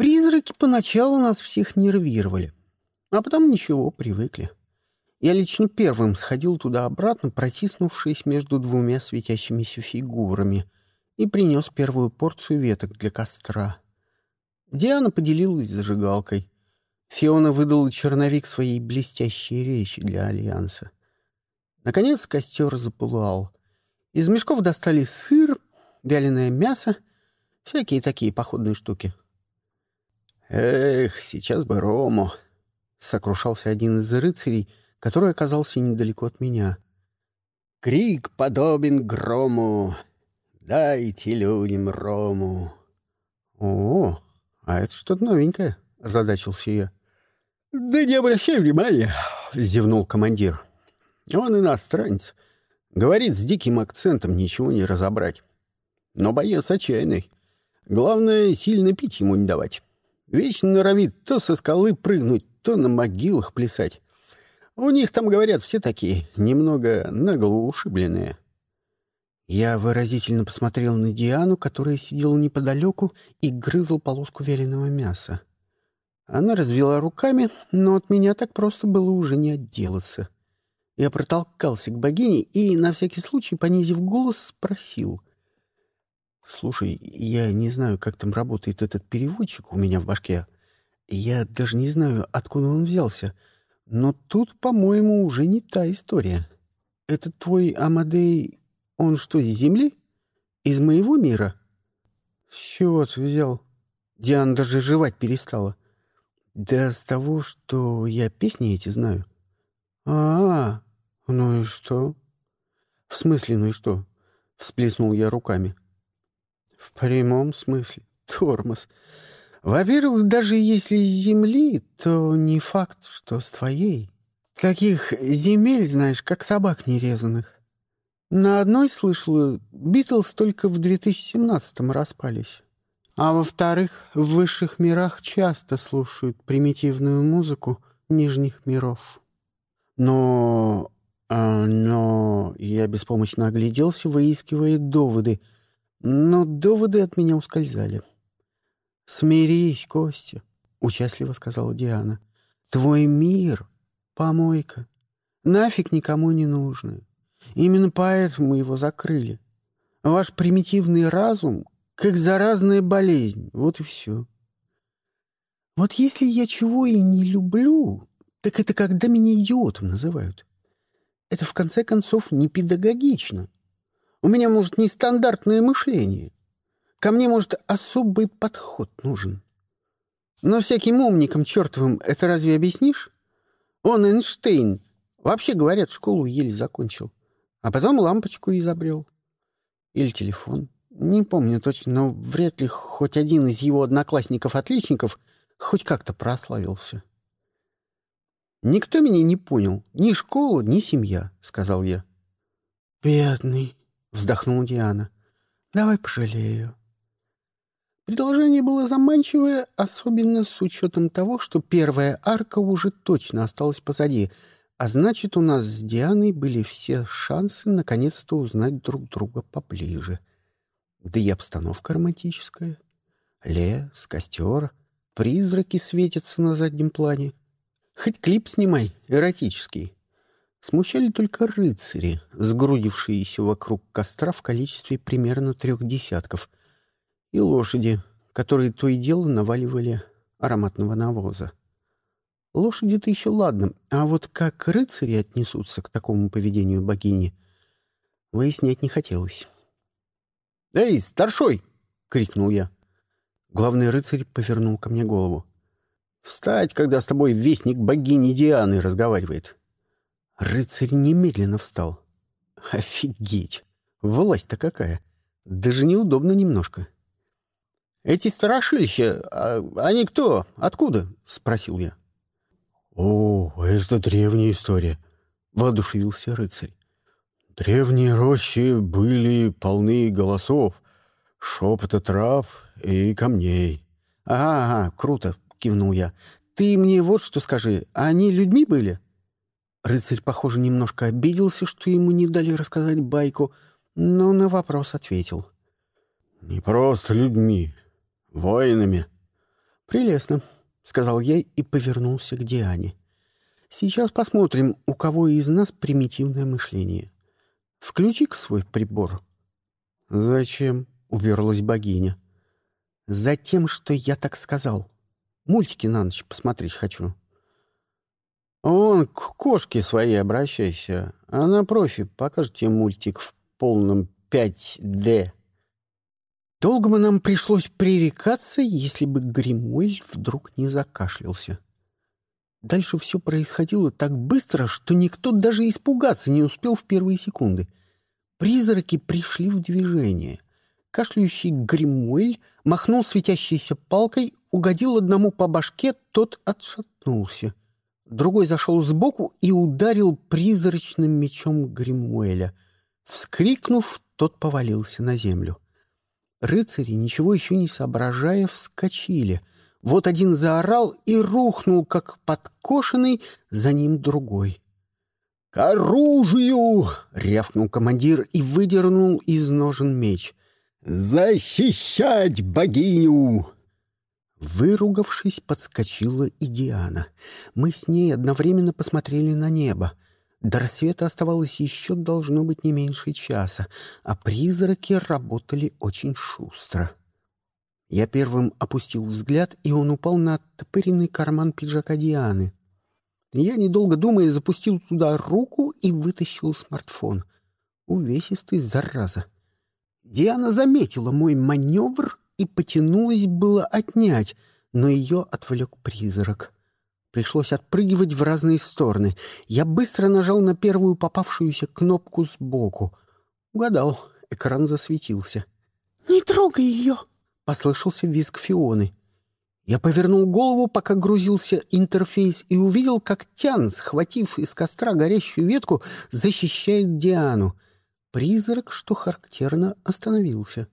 Призраки поначалу нас всех нервировали, а потом ничего, привыкли. Я лично первым сходил туда-обратно, протиснувшись между двумя светящимися фигурами, и принес первую порцию веток для костра. Диана поделилась зажигалкой. Фиона выдала черновик своей блестящей речи для Альянса. Наконец костер запылал. Из мешков достали сыр, вяленое мясо, всякие такие походные штуки. «Эх, сейчас бы рому!» — сокрушался один из рыцарей, который оказался недалеко от меня. «Крик подобен грому! Дайте людям рому!» «О, а это что-то новенькое!» — озадачился я. «Да не обращай внимания!» — зевнул командир. «Он иностранец. Говорит с диким акцентом, ничего не разобрать. Но боец отчаянный. Главное, сильно пить ему не давать. Вечно норовит то со скалы прыгнуть, то на могилах плясать. У них там, говорят, все такие, немного наголо ушибленные». Я выразительно посмотрел на Диану, которая сидела неподалеку и грызла полоску вяленого мяса. Она развела руками, но от меня так просто было уже не отделаться. Я протолкался к богине и, на всякий случай, понизив голос, спросил. «Слушай, я не знаю, как там работает этот переводчик у меня в башке. Я даже не знаю, откуда он взялся. Но тут, по-моему, уже не та история. Этот твой Амадей, он что, с Земли? Из моего мира?» «С чего ты взял?» Диана даже жевать перестала. Да с того, что я песни эти знаю. А, -а, -а ну и что? В смысле, ну и что? Всплеснул я руками. В прямом смысле. Тормоз. Во-первых, даже если с земли, то не факт, что с твоей. Таких земель, знаешь, как собак нерезанных. На одной, слышала, Битлз только в 2017-м распались. А во-вторых, в высших мирах часто слушают примитивную музыку нижних миров. Но... А, но... Я беспомощно огляделся, выискивая доводы. Но доводы от меня ускользали. «Смирись, Костя», — участливо сказала Диана. «Твой мир — помойка. Нафиг никому не нужный. Именно поэтому его закрыли. Ваш примитивный разум как заразная болезнь. Вот и все. Вот если я чего и не люблю, так это когда меня идиотом называют. Это, в конце концов, не педагогично. У меня, может, нестандартное мышление. Ко мне, может, особый подход нужен. Но всяким умникам чертовым это разве объяснишь? Он Эйнштейн. Вообще, говорят, школу еле закончил. А потом лампочку изобрел. Или телефон. Не помню точно, но вряд ли хоть один из его одноклассников-отличников хоть как-то прославился. «Никто меня не понял. Ни школа, ни семья», — сказал я. «Бедный», — вздохнула Диана. «Давай пожалею». Предложение было заманчивое, особенно с учетом того, что первая арка уже точно осталась позади, а значит, у нас с Дианой были все шансы наконец-то узнать друг друга поближе — да и обстановка романтическая. Лес, костер, призраки светятся на заднем плане. Хоть клип снимай, эротический. Смущали только рыцари, сгрудившиеся вокруг костра в количестве примерно трех десятков, и лошади, которые то и дело наваливали ароматного навоза. Лошади-то еще ладно, а вот как рыцари отнесутся к такому поведению богини, выяснять не хотелось. «Эй, старшой!» — крикнул я. Главный рыцарь повернул ко мне голову. «Встать, когда с тобой вестник богини Дианы разговаривает!» Рыцарь немедленно встал. «Офигеть! Власть-то какая! Даже неудобно немножко!» «Эти страшилища, а, они кто? Откуда?» — спросил я. «О, это древняя история», — воодушевился рыцарь. Древние рощи были полны голосов, шепота трав и камней. «Ага, ага, круто!» — кивнул я. «Ты мне вот что скажи, они людьми были?» Рыцарь, похоже, немножко обиделся, что ему не дали рассказать байку, но на вопрос ответил. «Не просто людьми, воинами. «Прелестно», — сказал я и повернулся к Диане. «Сейчас посмотрим, у кого из нас примитивное мышление. Включи-ка свой прибор». «Зачем?» — уверлась богиня. «Затем, что я так сказал. Мультики на ночь посмотреть хочу». «Он к кошке своей обращайся. Она профи, покажет тебе мультик в полном 5D». Долго бы нам пришлось пререкаться, если бы Гримуэль вдруг не закашлялся. Дальше все происходило так быстро, что никто даже испугаться не успел в первые секунды. Призраки пришли в движение. Кашляющий Гримуэль махнул светящейся палкой, угодил одному по башке, тот отшатнулся. Другой зашел сбоку и ударил призрачным мечом Гримуэля. Вскрикнув, тот повалился на землю. Рыцари, ничего еще не соображая, вскочили. Вот один заорал и рухнул, как подкошенный, за ним другой. «К оружию!» — рявкнул командир и выдернул из ножен меч. «Защищать богиню!» Выругавшись, подскочила и Диана. Мы с ней одновременно посмотрели на небо. До рассвета оставалось еще, должно быть, не меньше часа, а призраки работали очень шустро. Я первым опустил взгляд, и он упал на оттопыренный карман пиджака Дианы. Я, недолго думая, запустил туда руку и вытащил смартфон. Увесистый, зараза. Диана заметила мой маневр и потянулась было отнять, но ее отвлек призрак. Пришлось отпрыгивать в разные стороны. Я быстро нажал на первую попавшуюся кнопку сбоку. Угадал, экран засветился. «Не трогай ее!» — послышался визг Фионы. Я повернул голову, пока грузился интерфейс, и увидел, как Тян, схватив из костра горящую ветку, защищает Диану. Призрак, что характерно, остановился.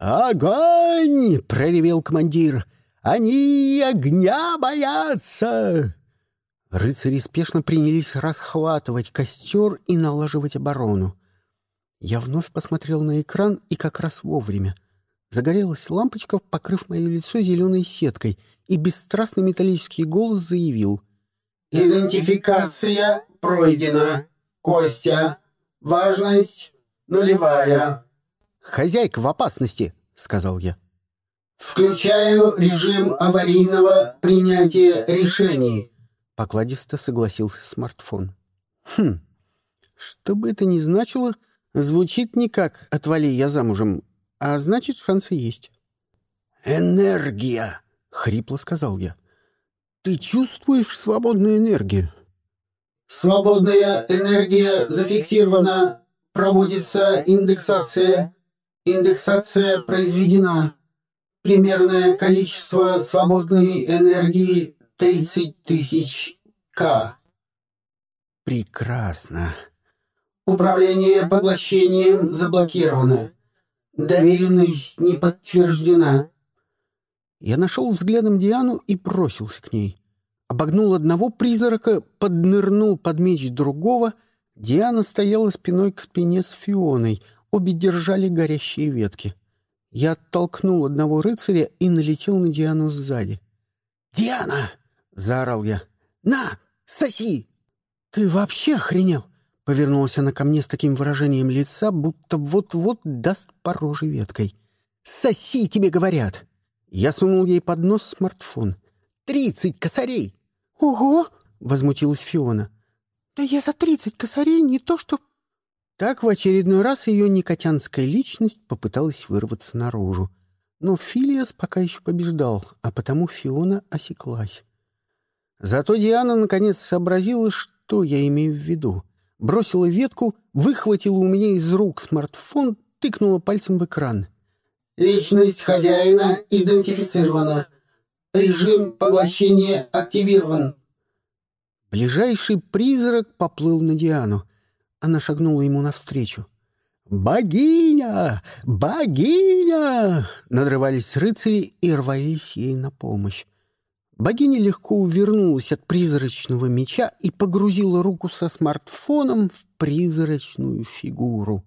«Огонь!» — проревел командир — они огня боятся!» Рыцари спешно принялись расхватывать костер и налаживать оборону. Я вновь посмотрел на экран и как раз вовремя. Загорелась лампочка, покрыв мое лицо зеленой сеткой, и бесстрастный металлический голос заявил. «Идентификация пройдена. Костя. Важность нулевая». «Хозяйка в опасности», — сказал я. «Включаю режим аварийного принятия решений», — покладисто согласился смартфон. «Хм, что бы это ни значило, звучит не как «отвали, я замужем», а значит, шансы есть». «Энергия», — хрипло сказал я. «Ты чувствуешь свободную энергию?» «Свободная энергия зафиксирована. Проводится индексация. Индексация произведена». Примерное количество свободной энергии 30 тысяч К. Прекрасно. Управление поглощением заблокировано. Доверенность не подтверждена. Я нашел взглядом Диану и бросился к ней. Обогнул одного призрака, поднырнул под меч другого. Диана стояла спиной к спине с Фионой. Обе держали горящие ветки. Я оттолкнул одного рыцаря и налетел на Диану сзади. «Диана!» — заорал я. «На, соси!» «Ты вообще охренел?» — повернулась она ко мне с таким выражением лица, будто вот-вот даст по роже веткой. «Соси, тебе говорят!» Я сунул ей под нос смартфон. «Тридцать косарей!» «Ого!» — возмутилась Фиона. «Да я за тридцать косарей не то что так в очередной раз ее никотянская личность попыталась вырваться наружу. Но Филиас пока еще побеждал, а потому Фиона осеклась. Зато Диана наконец сообразила, что я имею в виду. Бросила ветку, выхватила у меня из рук смартфон, тыкнула пальцем в экран. «Личность хозяина идентифицирована. Режим поглощения активирован». Ближайший призрак поплыл на Диану. Она шагнула ему навстречу. «Богиня! Богиня!» Надрывались рыцари и рвались ей на помощь. Богиня легко увернулась от призрачного меча и погрузила руку со смартфоном в призрачную фигуру.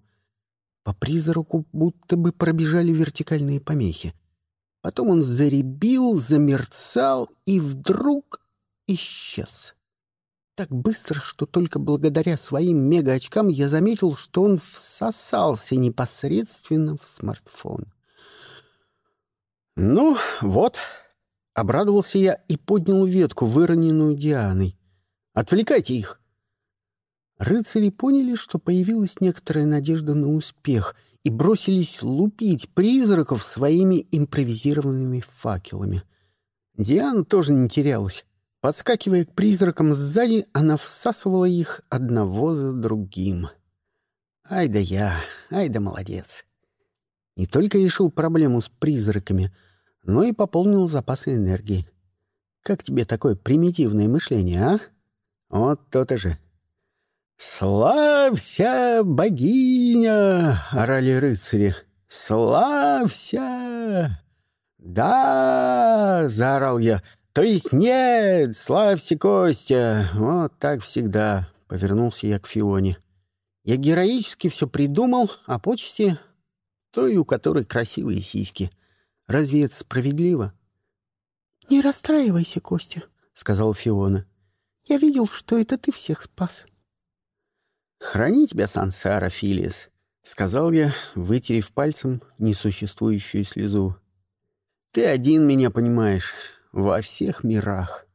По призраку будто бы пробежали вертикальные помехи. Потом он заребил, замерцал и вдруг исчез. Так быстро, что только благодаря своим мега-очкам я заметил, что он всосался непосредственно в смартфон. «Ну, вот», — обрадовался я и поднял ветку, выроненную Дианой. «Отвлекайте их!» Рыцари поняли, что появилась некоторая надежда на успех, и бросились лупить призраков своими импровизированными факелами. Диана тоже не терялась. Подскакивая к призракам сзади, она всасывала их одного за другим. Ай да я, ай да молодец. Не только решил проблему с призраками, но и пополнил запасы энергии. Как тебе такое примитивное мышление, а? Вот то-то же. «Славься, богиня!» — орали рыцари. «Славься!» «Да!» — заорал я. «То есть нет! Славься, Костя!» Вот так всегда. Повернулся я к Фионе. Я героически все придумал, а почте той, у которой красивые сиськи. Разве это справедливо? «Не расстраивайся, Костя», — сказал Фиона. «Я видел, что это ты всех спас». «Храни тебя, Сансара, Филис», — сказал я, вытерев пальцем несуществующую слезу. «Ты один меня понимаешь во всех мирах».